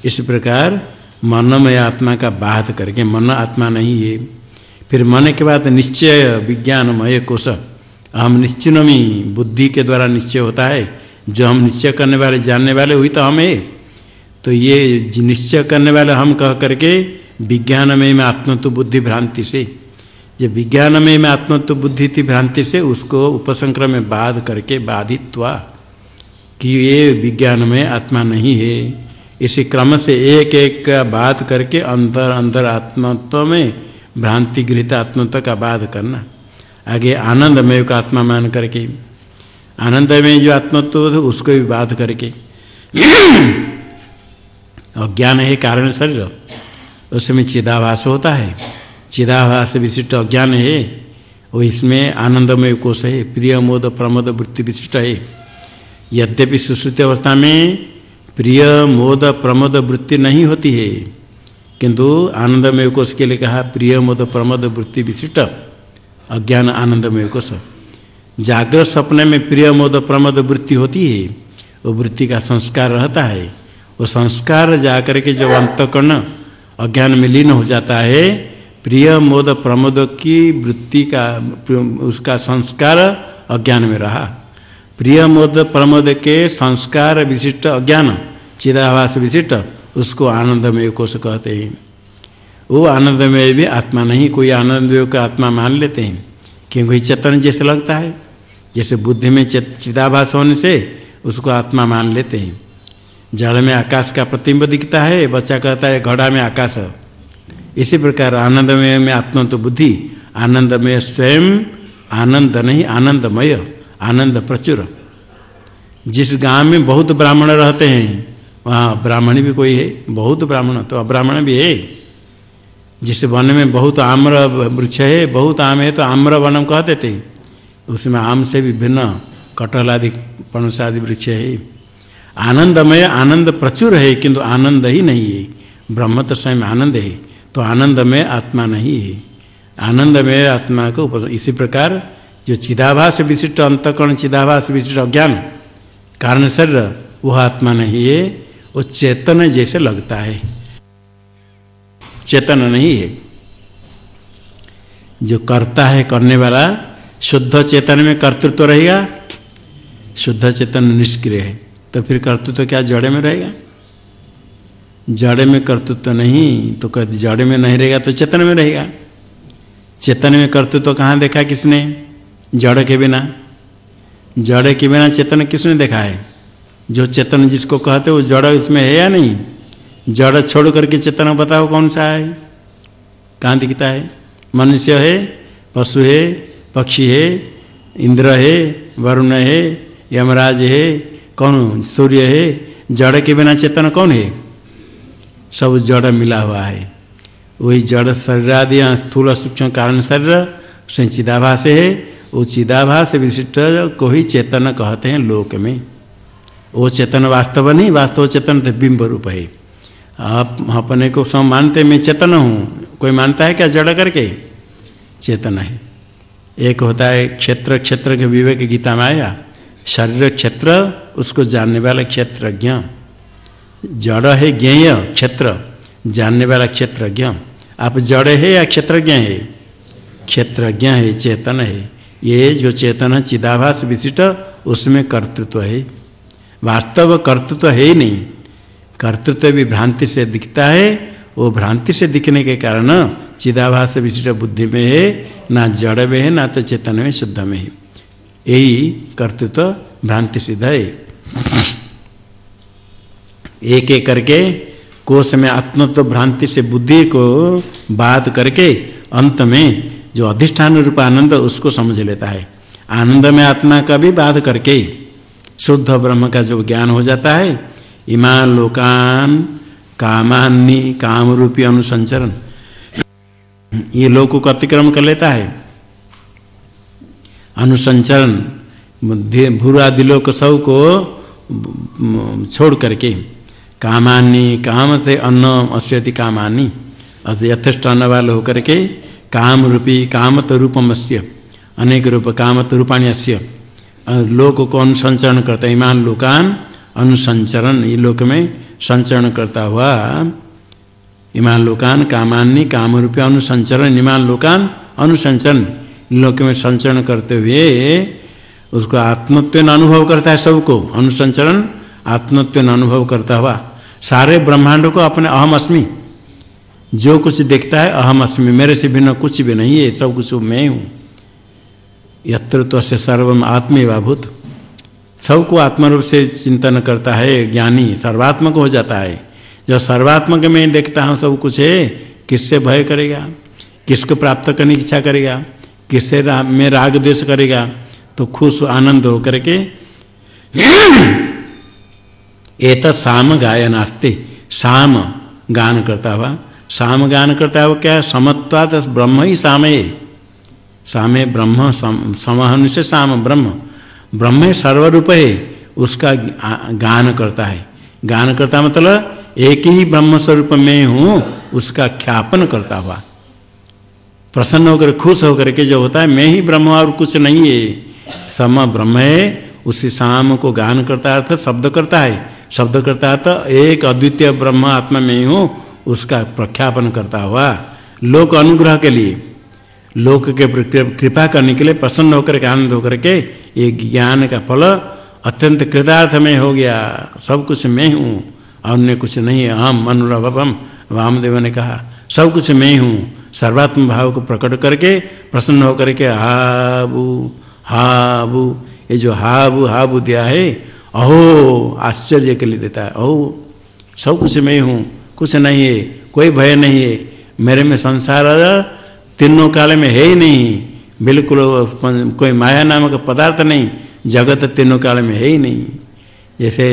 इस प्रकार मनमय आत्मा का बाध करके, मन आत्मा नहीं है। फिर मन के बाद निश्चय विज्ञानमय कोश। हम निश्चिनमी बुद्धि के द्वारा निश्चय होता है। जो हम निश्चय करने वाले, जानने वाले हुई तो हम है। तो ये निश्चय करने वाले हम कह करके विज्ञान में मैं आत्मत्व बुद्धि भ्रांति से, जब विज्ञान में मैं आत्मत्व बुद्धि थी भ्रांति से, उसको उपसंक्रम में बाध करके बाधित्वा कि ये विज्ञान में आत्मा नहीं है। इसी क्रम से एक एक का बात करके अंदर अंदर आत्मत्व में भ्रांति गृहित आत्मत्व का बाध करना। आगे आनंदमय का आत्मा मान करके, आनंदमय जो आत्मत्व उसको भी बाध करके। अज्ञान है कारण शरीर। उसमें चिदाभास होता है। चिदाभास विशिष्ट अज्ञान है। वो इसमें आनंदमय कोष है। प्रिय, मोद, प्रमोद, वृत्ति विशिष्ट है। यद्यपि सुश्रुति अवस्था में प्रिय, मोद, प्रमोद, वृत्ति नहीं होती है। किंतु आनंदमय कोष के लिए कहा, प्रिय, मोद, प्रमोद, वृत्ति विशिष्ट। अज्ञान आनंदमय कोष जागृत सपने में प्रिय मोद प्रमोद वृत्ति होती है, वो वृत्ति का संस्कार रहता है। वो संस्कार जाकर के जब अंतकर्ण अज्ञान में लीन हो जाता है, प्रिय मोद प्रमोद की वृत्ति का, उसका संस्कार अज्ञान में रहा। प्रिय मोद प्रमोद के संस्कार विशिष्ट अज्ञान, चिदाभास विशिष्ट, उसको आनंदमय कोष कहते हैं। वो आनंदमय भी आत्मा नहीं, कोई आनंदमय का आत्मा मान लेते हैं। क्योंकि चेतन जैसे लगता है। जैसे बुद्धि में चिदाभास होने से उसको आत्मा मान लेते हैं। जल में आकाश का प्रतिम्ब दिखता है, बच्चा कहता है, घड़ा में आकाश इसी प्रकार आनंदमय में आत्मा तो बुद्धि आनंदमय स्वयं आनंद नहीं, आनंदमय, आनंद प्रचुर। जिस गाँव में बहुत ब्राह्मण रहते हैं, वहाँ ब्राह्मण भी कोई है, बहुत ब्राह्मण तो अब्राह्मण भी है। जिस वन में बहुत आम्र वृक्ष है, बहुत आम है तो आम्र वनम कह देते उसमें आम से भी भिन्न कटहल आदि पणस आदि वृक्ष है। आनंदमय, आनंद प्रचुर है, किंतु आनंद ही नहीं है। ब्रह्म तो स्वयं आनंद है तो आनंदमय आत्मा नहीं है। आनंदमय आत्मा को इसी प्रकार जो चिदाभास विशिष्ट अंतकरण, चिदाभास विशिष्ट अज्ञान, कारण शरीर, वह आत्मा नहीं है, वो चेतन जैसे लगता है। चेतन नहीं है। जो करता है करने वाला, शुद्ध चेतन में कर्तृत्व रहेगा, शुद्ध चेतन निष्क्रिय है। तो फिर कर्तृत्व क्या, जड़े में रहेगा? जड़े में कर्तृत्व नहीं तो जड़े में नहीं रहेगा तो चेतन में रहेगा। चेतन में कर्तृत्व कहाँ देखा किसने? जड़ के बिना। जड़ के बिना चेतन किसने देखा है? जो चेतन जिसको कहते वो जड़ उसमें है या नहीं? जड़ छोड़ करके चेतन बताओ कौन सा है? कहाँ दिखता है? मनुष्य है, पशु है, पक्षी है, इंद्र है, वरुण है, यमराज है, कौन सूर्य है? जड़ के बिना चेतन कौन है? सब जड़ मिला हुआ है। वही जड़ शरीर आदि स्थूल सूक्ष्म कारण शरीर संचिदाभास है। वो चिदाभास विशिष्ट को ही चेतन कहते हैं लोक में। वो चेतन वास्तव नहीं, वास्तव चेतन तो बिंब रूप है। आप अपने को सब मानते, मैं चेतन हूँ। कोई मानता है क्या जड़ करके? चेतन है। एक होता है क्षेत्र क्षेत्र के विवेक गीता में आया। शरीर क्षेत्र, उसको जानने वाला क्षेत्रज्ञ। जड़ है ज्ञेय क्षेत्र, जानने वाला क्षेत्रज्ञ। आप जड़ है या क्षेत्रज्ञ है? क्षेत्रज्ञ है, चेतन है। ये जो चेतन चिदाभास विशिष्ट, उसमें कर्तृत्व है। वास्तव कर्तृत्व है ही नहीं। कर्तृत्व भी भ्रांति से दिखता है। वो भ्रांति से दिखने के कारण चिदाभास विशिष्ट बुद्धि में है, ना जड़ में है, ना तो चेतन में, शुद्ध में है। यही कर्तृत्व भ्रांति सिद्ध है। एक एक करके कोष में आत्मत्व भ्रांति से बुद्धि को बात करके अंत में जो अधिष्ठान रूप आनंद, उसको समझ लेता है। आनंद में आत्मा का भी बाध करके शुद्ध ब्रह्म का जो ज्ञान हो जाता है ईमान लोकान कामान्नी काम रूपी अनुसंचरण ये लोक को अतिक्रम कर लेता है, अनुसंचरण भूरा दिलोक सबको छोड़ करके कामानी काम से अन्न अस्यति कामानी यथेष्ट अन्न वाले होकर के काम रूपी कामत रूपमस्य अनेक रूप कामत रूपाणी अस्य लोक को अनुसंचरण करता ईमान लोकान अनुसंचरण, ये लोक में संचरण करता हुआ ईमान लोकान कामान्य काम रूपी अनुसंचरण ईमान लोकान, अनुसंचरण, लोक में संचरण करते हुए उसको आत्मत्व अनुभव करता है सबको। अनुसंचरण आत्मत्व अनुभव करता हुआ। सारे ब्रह्मांड को अपने अहम अस्मि जो कुछ देखता है अहम अस्मि मेरे से भिन्न कुछ भी नहीं है, सब कुछ मैं हूँ। यत्र तो से सर्वम आत्मेवाभूत। सबको आत्मरूप से चिंतन करता है ज्ञानी सर्वात्मक हो जाता है। जो सर्वात्मक में देखता हूँ सब कुछ है किससे भय करेगा? किसको प्राप्त करने की इच्छा करेगा? किससे रा, में राग द्वेष करेगा? तो खुश आनंद हो करके एत साम गायनास्ते साम गान करता हुआ। साम गान करता हुआ क्या समत्वात ब्रह्म ही सामय सामे ब्रह्म सम समहन से साम ब्रह्म। ब्रह्म सर्वरूप है, उसका गान करता है। गान करता मतलब एक ही ब्रह्म स्वरूप में हूँ, उसका ख्यापन करता हुआ। प्रसन्न होकर, खुश होकर के जो होता है, मैं ही ब्रह्म और कुछ नहीं है। सम ब्रह्म है, उसी शाम को गान करता अर्थ शब्द करता है। शब्द करता है तो एक अद्वितीय ब्रह्म आत्मा में हूँ, उसका प्रख्यापन करता हुआ। लोक अनुग्रह के लिए। लोक के कृपा करने के लिए प्रसन्न होकर के, आनंद होकर के ये ज्ञान का फल अत्यंत कृतार्थ में हो गया। सब कुछ मैं हूँ, अन्य कुछ नहीं। है हम अनुरभम वामदेव ने कहा। सब कुछ मैं हूँ। सर्वात्म भाव को प्रकट करके, प्रसन्न होकर के, हाबू हाबू। ये जो हाबू हाबू दिया है, अहो, आश्चर्य के लिए देता है। अहो, सब कुछ मैं हूँ। कुछ नहीं है, कोई भय नहीं है। मेरे में संसार तीनों काल में है ही नहीं। बिल्कुल कोई माया नामक पदार्थ नहीं। जगत तीनों काल में है ही नहीं। जैसे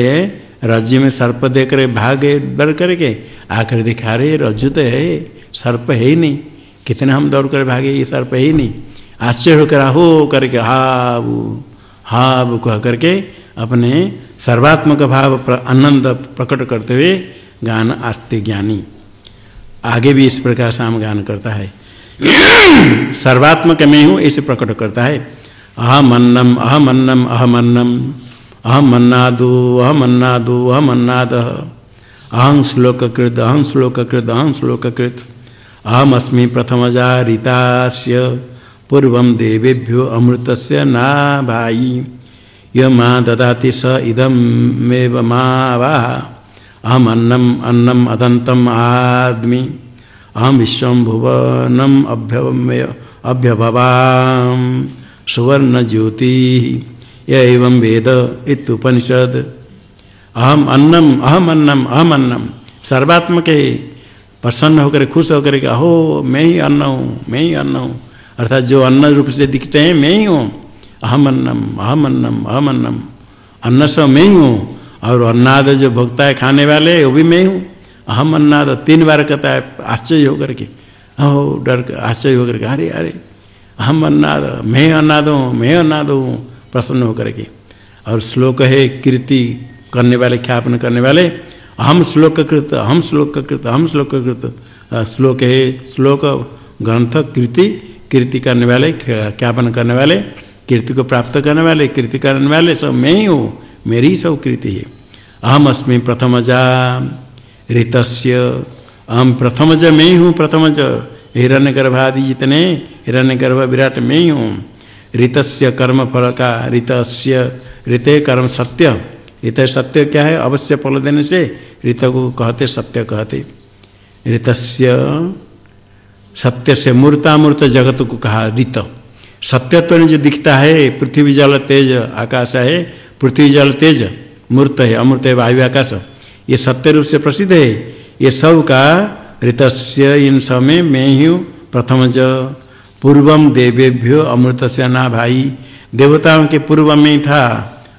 रज्जु में सर्प देख रहे भाग बर करके आकर दिखा रहे रज्जु तो है। सर्प है ही नहीं। कितने हम दौड़ कर भागे ये सर्प है ही नहीं। आश्चर्य होकर हो करके हाबू हाबू कह करके अपने सर्वात्मक भाव प्र, आनंद प्रकट करते हुए गान आस्ते ज्ञानी। आगे भी इस प्रकार से हम गान करता है। सर्वात्मक में हूँ, ऐसे प्रकट करता है। अहम अन्नम अहम अन्नम अहम अन्नम अहम अन्नादो अहम अन्नादो अहम अन्नाद अहं श्लोककृत अहं श्लोककृत अहं श्लोककृत। अहम अस्मि प्रथमजारितास्य, पूर्व देवेभ्यो अमृत से ना भाई य माँ ददाति स इदम मेव मावाह अहम अन्नम अन्नम अदंतम आदमी। अहम विश्व भुवनम अभ्यवय अभ्यभवाम सुवर्ण ज्योति एवं वेद इतुपनिषद अहम अन्नम अहम अन्नम अहम अन्नम। सर्वात्मक प्रसन्न होकर, खुश होकर के, अहो, मैं ही अन्न हूँ, मैं ही अन्न हूँ। अर्थात जो अन्न रूप से दिखते हैं, मैं ही हूँ। अहम अन्नम अहम अन्नम अहम अन्नम। अन्न सब मैं ही हूँ और अन्नाद जो भोगता है खाने वाले, वो भी मैं हूँ। अहम अन्नाद तीन बार कहता है, आश्चर्य होकर के। अहो, डर आश्चर्य होकर के, अरे अरे, अहम अन्नाद मैं अन्नाद हूँ, मैं अन्नाद हूँ, प्रसन्न होकर के। और श्लोक है, कीर्ति करने वाले, ख्यापन करने वाले, अहम श्लोक कृत हम श्लोक कृत हम श्लोक कृत। श्लोक है, श्लोक, ग्रंथ, कीर्ति कीर्ति करने वाले ख्यापन करने वाले, कीर्ति को प्राप्त करने वाले, कीर्ति करने वाले, सब मैं ही हूँ, मेरी ही सब कृति है। अहम अस्मी प्रथम प्रथमजा ऋतस्य। अहम प्रथमज मैं ही हूँ प्रथमज हिरण्य गर्भादि जितने हिरण्य गर्भ विराट मैं ही। हूँ ऋतस्य कर्म फल का, ऋतस्य, ऋत कर्म सत्य। ऋत सत्य क्या है? अवश्य फल देने से ऋत को कहते, सत्य कहते। ऋतस्य, सत्य से मूर्तामूर्त जगत को कहा, ऋत। सत्यत्व जो दिखता है, पृथ्वी जल तेज आकाश है, पृथ्वी जल तेज, मूर्त है अमृत है वायु आकाश। ये सत्य रूप से प्रसिद्ध है। ये सब का ऋतस्य इन समय मैं ही प्रथम ज। पूर्वम देवेभ्यो अमृत से ना भाई देवताओं के पूर्व में ही था।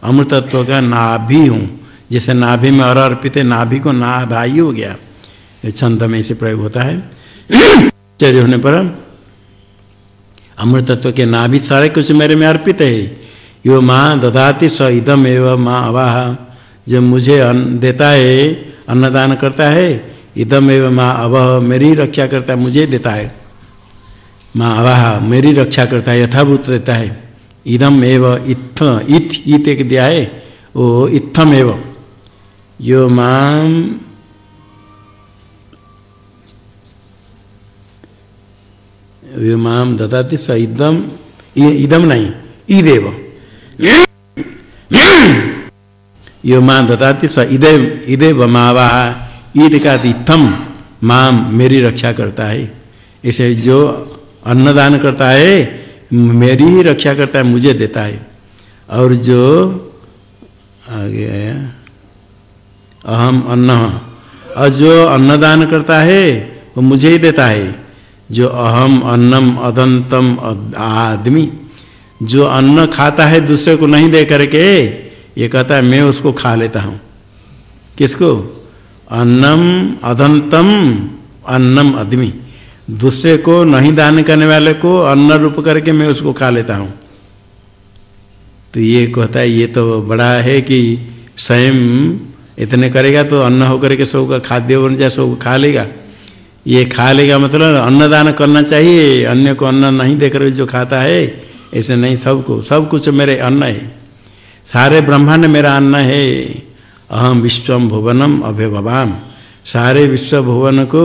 अमृतत्व का नाभि हूँ। जैसे नाभि में अर अर्पित है नाभि को ना भाई हो गया। छंद में इसे प्रयोग होता है। चर्य होने पर अमृतत्व के नाभि सारे कुछ मेरे में अर्पित है। यो माँ ददाति स इदम एवं माँ अवाह। जो मुझे अन्न देता है, अन्नदान करता है, इदम एवं माँ अवह मेरी रक्षा करता है, मुझे देता है। माँ अवाह मेरी रक्षा करता है, यथाभूत देता है। इदम एव इत्थ इथ इत एक दिया है वो इत्थम एव। यो माम यो माम ददाति स इदम इदम नहीं ईदेव यो माँ ददाति स इदेव इदेव मावाह ईद का इत्थम माम मेरी रक्षा करता है। इसे जो अन्नदान करता है, मेरी ही रक्षा करता है, मुझे देता है। और जो, आगे आया। अहम अन्न। और जो अन्नदान करता है, वो मुझे ही देता है। जो अहम अन्नम अदंतम आदमी। जो अन्न खाता है, दूसरे को नहीं दे करके ये कहता है, मैं उसको खा लेता हूँ। किसको? अन्नम अदंतम, अन्नम अदमी। दूसरे को नहीं दान करने वाले को अन्न रूप करके मैं उसको खा लेता हूँ। तो ये कहता है, ये तो बड़ा है कि स्वयं इतने करेगा तो अन्न होकर के सब का खाद्य बन जाए, सब खा लेगा। ये खा लेगा मतलब अन्नदान करना चाहिए, अन्य को अन्न नहीं देकर जो खाता है, ऐसे नहीं, सबको, सब कुछ मेरे अन्न है। सारे ब्रह्मांड मेरा अन्न है। अहम विश्वम भुवनम अभ्यभवाम सारे विश्व भुवन को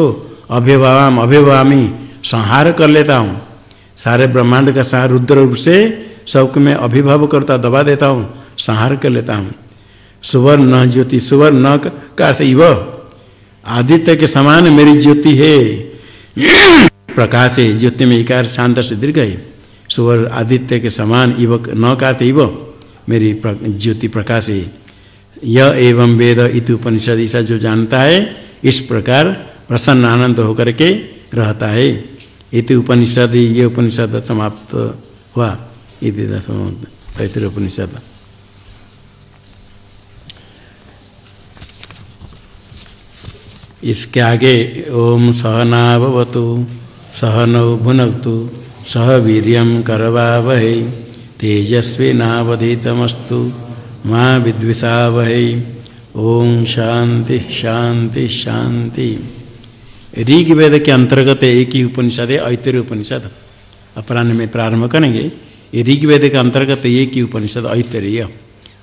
अभ्यभावाम अभ्यभामी संहार कर लेता हूँ। सारे ब्रह्मांड का संहार रुद्र रूप से सबको मैं अभिभव करता, दबा देता हूँ। संहार कर लेता हूँ। सुवर्ण ज्योति सुवर्ण का इव। आदित्य के समान मेरी ज्योति है। प्रकाश है, ज्योति में इकार, शांत से दीर्घ है। सुवर आदित्य के समान इव, न का इव। मेरी प्र, ज्योति प्रकाश। है यह एवं वेद इति उपनिषद ऐसा जो जानता है इस प्रकार प्रसन्न आनंद होकर के रहता है। इति उपनिषद ये उपनिषद समाप्त हुआ। इति तैतृ उपनिषद। इसके आगे ओम सहनावतु सहनौ भुनक्तु सह वीर करवा वह तेजस्वी नावधीतमस्तु माँ विद्विषा वह ओम शांति शांति शांति। ऋग वेद के अंतर्गत एक ही उपनिषद है ऐतरे उपनिषद। अपराह्न में प्रारंभ करेंगे। ये ऋग वेद के अंतर्गत एक ही उपनिषद ऐतरेय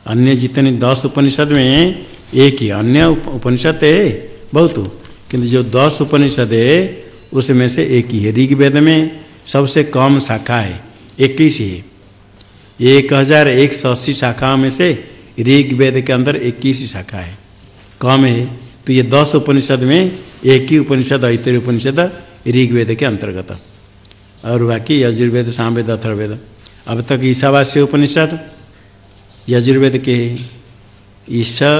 अन्य जितने दस उपनिषद में एक ही अन्य उपनिषद है, बहुत। किंतु जो दस उपनिषद है, उसमें से एक ही है ऋग्वेद में। सबसे कम शाखा है, इक्कीस ही है। एक हज़ार एक सौ अस्सी शाखाओं में से ऋग्वेद के अंदर इक्कीस शाखा है। कम है? तो ये दस उपनिषद में एक ही उपनिषद, ऐतरी उपनिषद ऋग्वेद के अंतर्गत। और बाकी यजुर्वेद सामवेद अथर्वेद अब तक ईशावास्य उपनिषद, यजुर्वेद के ईशा,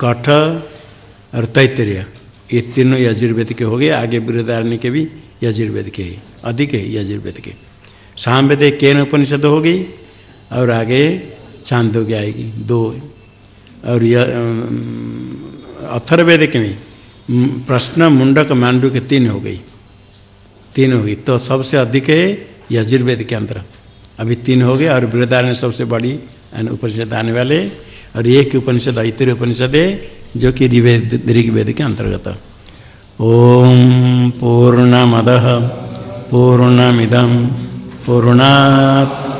कठ और तैतरीय, ये तीनों यजुर्वेद के हो गए। आगे बृहदारण्य के भी यजुर्वेद के अधिक है यजुर्वेद के। सामवेद केन उपनिषद हो गई और आगे चांदोग्य आएगी, दो। और अथर्वेद के में, प्रश्न मुंडक मांडू के तीन हो गई। तीन हो गई। तो सबसे अधिक है यजुर्वेद के अंदर। अभी तीन हो गए और बृहदारण्य सबसे बड़ी उपनिषद आने वाले। और एक उपनिषद ऐतरी उपनिषद है, जो कि ऋग्वेद के अंतर्गत। ओम पूर्णमद पूर्णमिदम पूर्णात्